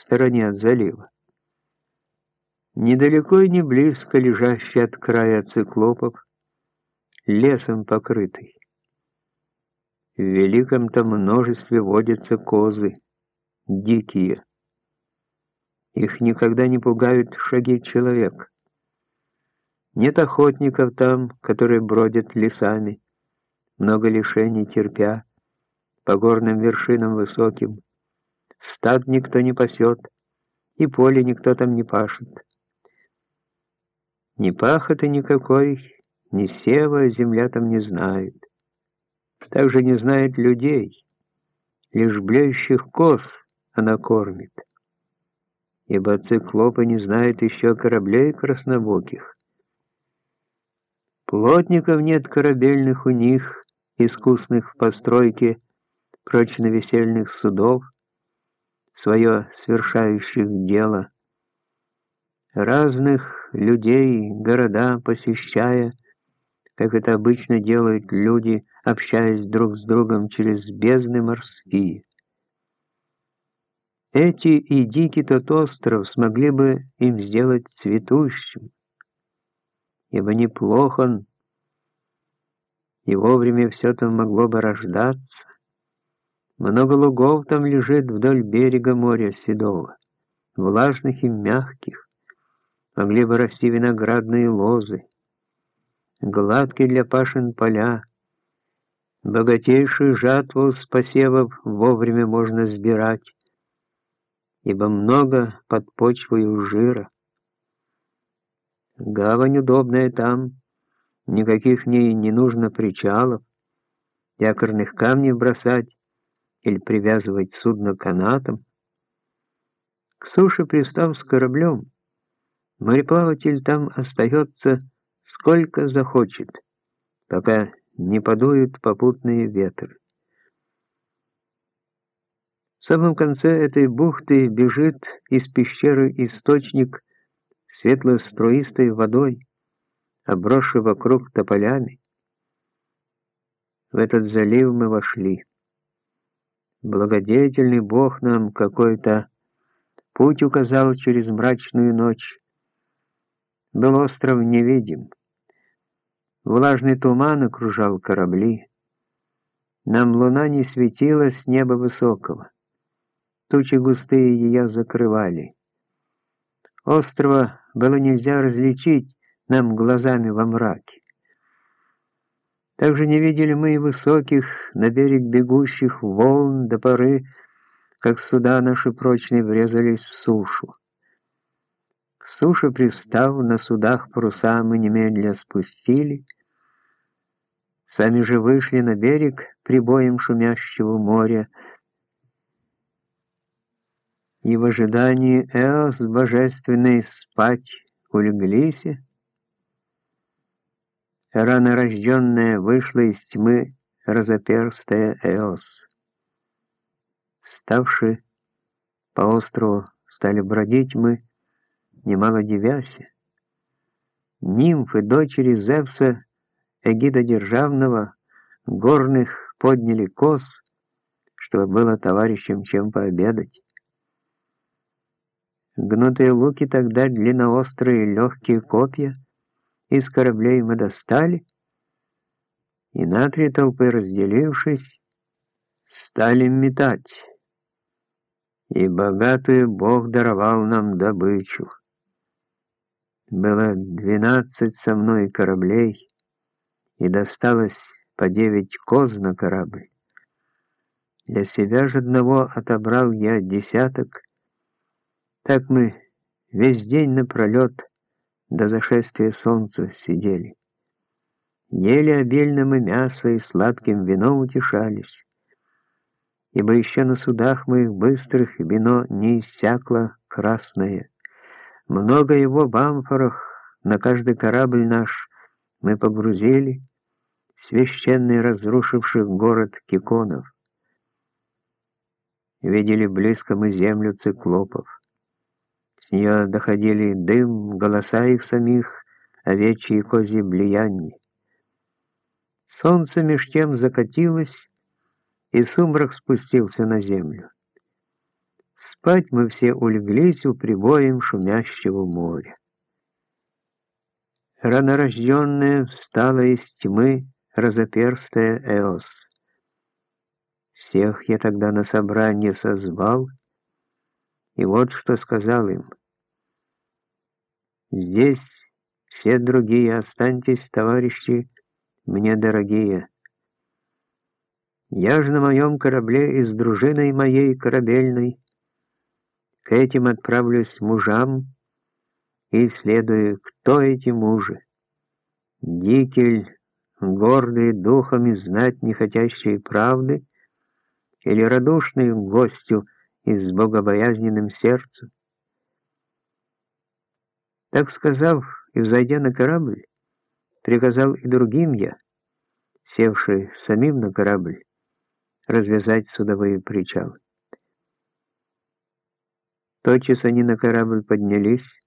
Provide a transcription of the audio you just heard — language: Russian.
в стороне от залива. Недалеко и не близко лежащий от края циклопов, лесом покрытый. В великом-то множестве водятся козы, дикие. Их никогда не пугают шаги человека. Нет охотников там, которые бродят лесами, много лишений терпя, по горным вершинам высоким. Стад никто не пасет, и поле никто там не пашет. Ни пахоты никакой, ни сева земля там не знает. Также не знает людей, лишь блеющих коз она кормит. Ибо циклопы не знают еще кораблей краснобоких. Плотников нет корабельных у них, искусных в постройке прочно-весельных судов, свое свершающих дело. Разных людей, города посещая, как это обычно делают люди, общаясь друг с другом через бездны морские. Эти и дикий тот остров смогли бы им сделать цветущим, ибо неплохо он, и вовремя все там могло бы рождаться. Много лугов там лежит вдоль берега моря Седого, влажных и мягких, могли бы расти виноградные лозы, гладкие для пашин поля, богатейшую жатву с посевов вовремя можно сбирать, ибо много под почвою жира. Гавань удобная там, никаких в ней не нужно причалов, якорных камней бросать или привязывать судно канатом. К суше пристав с кораблем, мореплаватель там остается сколько захочет, пока не подуют попутные ветры. В самом конце этой бухты бежит из пещеры источник светло-струистой водой, обросший вокруг тополями. В этот залив мы вошли. Благодетельный Бог нам какой-то путь указал через мрачную ночь. Был остров невидим. Влажный туман окружал корабли. Нам луна не светила с неба высокого. Тучи густые ее закрывали. Острова было нельзя различить нам глазами во мраке. Также не видели мы и высоких, на берег бегущих волн до поры, как суда наши прочные врезались в сушу. К суше пристав, на судах паруса мы немедля спустили, сами же вышли на берег прибоем шумящего моря, и в ожидании Эос божественной спать улеглись, рано рожденная вышла из тьмы разоперстая Эос. Вставши по острову, стали бродить мы, немало девяся. Нимфы, дочери Зевса, эгида державного, горных подняли коз, чтобы было товарищем чем пообедать. Гнутые луки тогда длинноострые легкие копья из кораблей мы достали, и на три толпы разделившись, стали метать. И богатую Бог даровал нам добычу. Было двенадцать со мной кораблей, и досталось по девять коз на корабль. Для себя же одного отобрал я десяток, так мы весь день напролет до зашествия солнца сидели. Ели обильно мы мясо и сладким вином утешались, ибо еще на судах моих быстрых вино не иссякло красное. Много его в амфорах на каждый корабль наш мы погрузили, священный разрушивших город Киконов. Видели близко мы землю циклопов. С нее доходили дым, голоса их самих, овечьи и козьи блияние. Солнце меж тем закатилось, и сумрак спустился на землю. Спать мы все улеглись у прибоем шумящего моря. Ранорожденная встала из тьмы разоперстая Эос. Всех я тогда на собрание созвал, и вот что сказал им. Здесь все другие останьтесь, товарищи, мне дорогие. Я же на моем корабле и с дружиной моей корабельной к этим отправлюсь мужам и исследую, кто эти мужи. Дикель, гордый духом и знать не хотящий правды, или радушный гостю и с богобоязненным сердцем. Так сказав и взойдя на корабль, приказал и другим я, севший самим на корабль, развязать судовые причалы. Тотчас они на корабль поднялись,